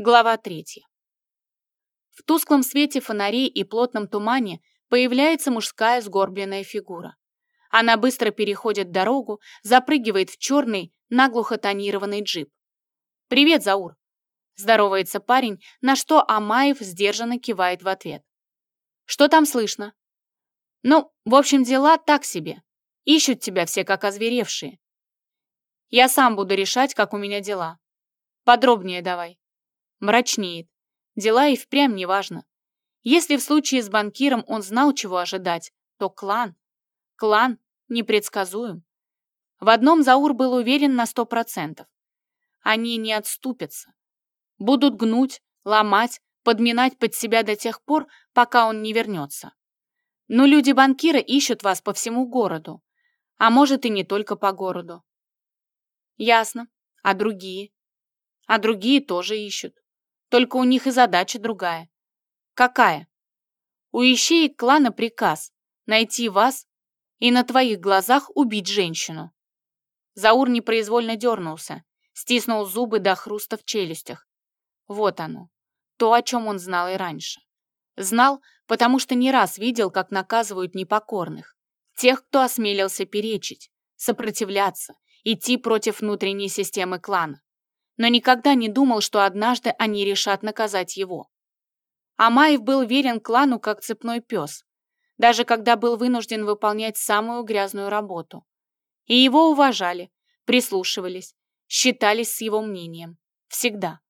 Глава третья. В тусклом свете фонарей и плотном тумане появляется мужская сгорбленная фигура. Она быстро переходит дорогу, запрыгивает в черный, наглухо тонированный джип. «Привет, Заур!» Здоровается парень, на что Амаев сдержанно кивает в ответ. «Что там слышно?» «Ну, в общем, дела так себе. Ищут тебя все как озверевшие. Я сам буду решать, как у меня дела. Подробнее давай». Мрачнеет. Дела и впрямь не важно. Если в случае с банкиром он знал, чего ожидать, то клан... Клан непредсказуем. В одном Заур был уверен на сто процентов. Они не отступятся. Будут гнуть, ломать, подминать под себя до тех пор, пока он не вернется. Но люди банкира ищут вас по всему городу. А может и не только по городу. Ясно. А другие? А другие тоже ищут. Только у них и задача другая. Какая? У ищеек клана приказ найти вас и на твоих глазах убить женщину. Заур непроизвольно дернулся, стиснул зубы до хруста в челюстях. Вот оно, то, о чем он знал и раньше. Знал, потому что не раз видел, как наказывают непокорных, тех, кто осмелился перечить, сопротивляться, идти против внутренней системы клана но никогда не думал, что однажды они решат наказать его. Амаев был верен клану как цепной пес, даже когда был вынужден выполнять самую грязную работу. И его уважали, прислушивались, считались с его мнением. Всегда.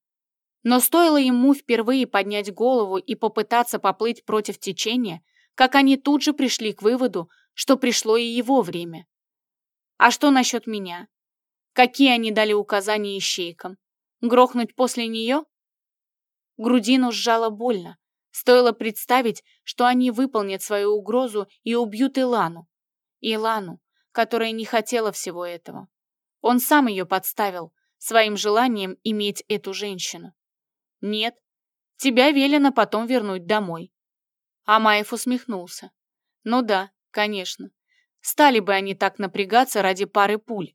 Но стоило ему впервые поднять голову и попытаться поплыть против течения, как они тут же пришли к выводу, что пришло и его время. А что насчет меня? Какие они дали указания ищейкам? Грохнуть после нее? Грудину сжало больно. Стоило представить, что они выполнят свою угрозу и убьют Илану. Илану, которая не хотела всего этого. Он сам ее подставил, своим желанием иметь эту женщину. Нет, тебя велено потом вернуть домой. Амаев усмехнулся. Ну да, конечно. Стали бы они так напрягаться ради пары пуль.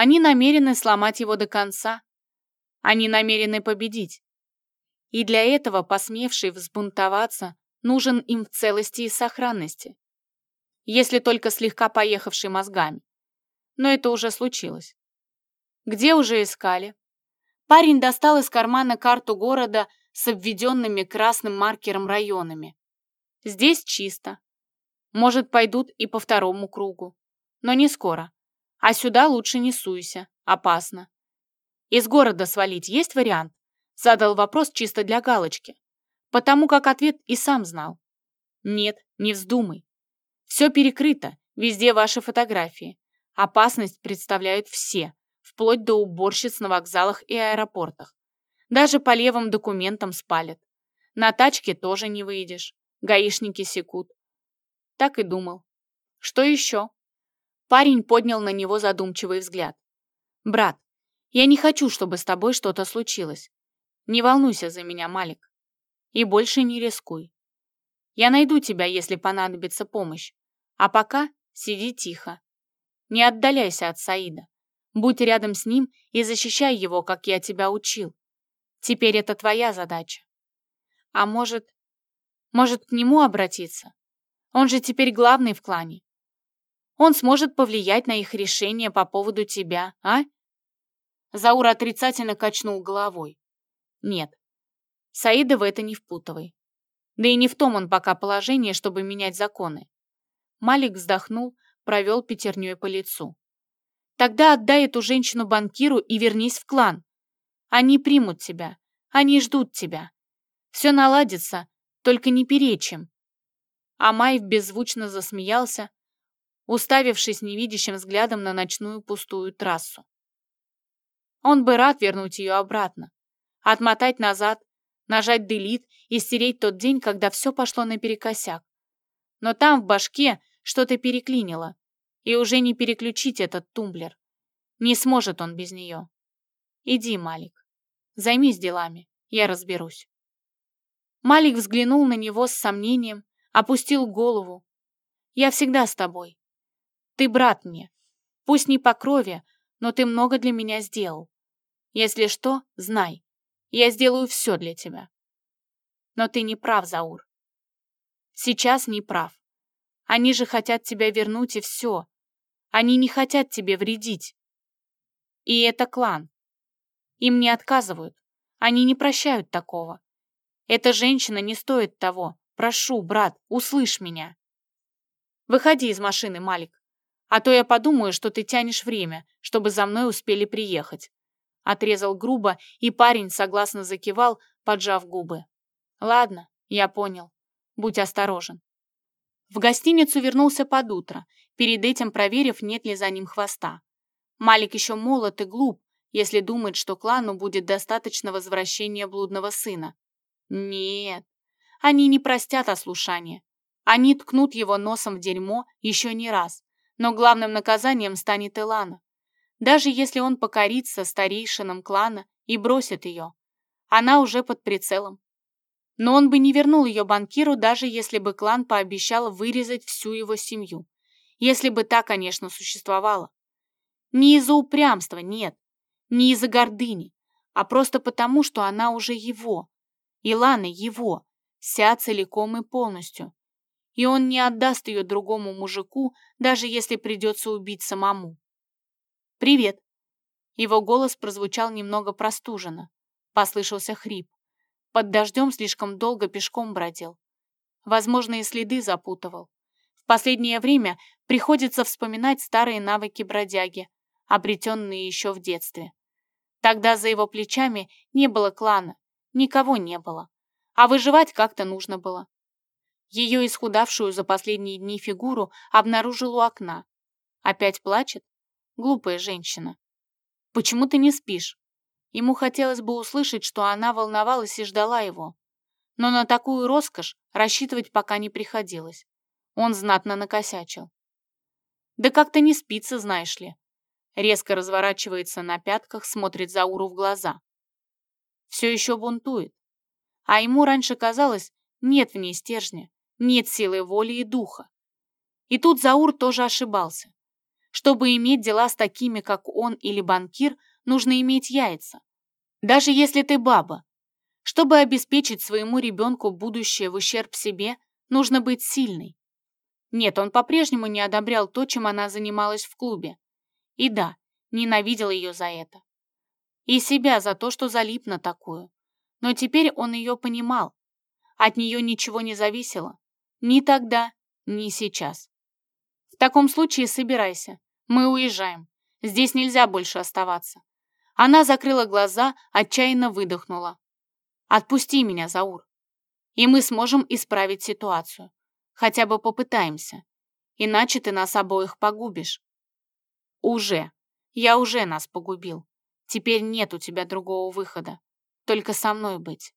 Они намерены сломать его до конца. Они намерены победить. И для этого посмевший взбунтоваться нужен им в целости и сохранности. Если только слегка поехавший мозгами. Но это уже случилось. Где уже искали? Парень достал из кармана карту города с обведенными красным маркером районами. Здесь чисто. Может, пойдут и по второму кругу. Но не скоро. А сюда лучше не суйся, опасно. Из города свалить есть вариант? Задал вопрос чисто для галочки, потому как ответ и сам знал. Нет, не вздумай. Все перекрыто, везде ваши фотографии. Опасность представляют все, вплоть до уборщиц на вокзалах и аэропортах. Даже по левым документам спалят. На тачке тоже не выйдешь. Гаишники секут. Так и думал. Что еще? Парень поднял на него задумчивый взгляд. «Брат, я не хочу, чтобы с тобой что-то случилось. Не волнуйся за меня, Малик. И больше не рискуй. Я найду тебя, если понадобится помощь. А пока сиди тихо. Не отдаляйся от Саида. Будь рядом с ним и защищай его, как я тебя учил. Теперь это твоя задача. А может... Может, к нему обратиться? Он же теперь главный в клане. Он сможет повлиять на их решение по поводу тебя, а? Заура отрицательно качнул головой. Нет, Саида в это не впутывай. Да и не в том он пока положение, чтобы менять законы. Малик вздохнул, провел пятерней по лицу. Тогда отдай эту женщину банкиру и вернись в клан. Они примут тебя, они ждут тебя. Все наладится, только не перечим. Амаев беззвучно засмеялся, уставившись невидящим взглядом на ночную пустую трассу. Он бы рад вернуть ее обратно, отмотать назад, нажать делит и стереть тот день, когда все пошло наперекосяк. Но там в башке что-то переклинило, и уже не переключить этот тумблер. Не сможет он без нее. Иди, Малик, займись делами, я разберусь. Малик взглянул на него с сомнением, опустил голову. Я всегда с тобой. Ты брат мне. Пусть не по крови, но ты много для меня сделал. Если что, знай. Я сделаю все для тебя. Но ты не прав, Заур. Сейчас не прав. Они же хотят тебя вернуть и все. Они не хотят тебе вредить. И это клан. Им не отказывают. Они не прощают такого. Эта женщина не стоит того. Прошу, брат, услышь меня. Выходи из машины, Малик. А то я подумаю, что ты тянешь время, чтобы за мной успели приехать. Отрезал грубо, и парень согласно закивал, поджав губы. Ладно, я понял. Будь осторожен. В гостиницу вернулся под утро, перед этим проверив, нет ли за ним хвоста. Малик еще молод и глуп, если думает, что клану будет достаточно возвращения блудного сына. Нет, они не простят ослушания. Они ткнут его носом в дерьмо еще не раз, но главным наказанием станет Илана. Даже если он покорится старейшинам клана и бросит ее, она уже под прицелом. Но он бы не вернул ее банкиру, даже если бы клан пообещал вырезать всю его семью. Если бы та, конечно, существовала. Не из-за упрямства, нет. Не из-за гордыни, а просто потому, что она уже его. Илана его, вся целиком и полностью. И он не отдаст ее другому мужику, даже если придется убить самому. «Привет!» Его голос прозвучал немного простуженно. Послышался хрип. Под дождем слишком долго пешком бродил. Возможно, и следы запутывал. В последнее время приходится вспоминать старые навыки бродяги, обретенные еще в детстве. Тогда за его плечами не было клана, никого не было. А выживать как-то нужно было. Ее исхудавшую за последние дни фигуру обнаружил у окна. Опять плачет? Глупая женщина. Почему ты не спишь? Ему хотелось бы услышать, что она волновалась и ждала его. Но на такую роскошь рассчитывать пока не приходилось. Он знатно накосячил. Да как-то не спится, знаешь ли. Резко разворачивается на пятках, смотрит Зауру в глаза. Все еще бунтует. А ему раньше казалось, нет в ней стержня, нет силы воли и духа. И тут Заур тоже ошибался. Чтобы иметь дела с такими, как он или банкир, нужно иметь яйца. Даже если ты баба. Чтобы обеспечить своему ребенку будущее в ущерб себе, нужно быть сильной. Нет, он по-прежнему не одобрял то, чем она занималась в клубе. И да, ненавидел ее за это. И себя за то, что залип на такую. Но теперь он ее понимал. От нее ничего не зависело. Ни тогда, ни сейчас. В таком случае собирайся. Мы уезжаем. Здесь нельзя больше оставаться. Она закрыла глаза, отчаянно выдохнула. «Отпусти меня, Заур, и мы сможем исправить ситуацию. Хотя бы попытаемся. Иначе ты нас обоих погубишь». «Уже. Я уже нас погубил. Теперь нет у тебя другого выхода. Только со мной быть».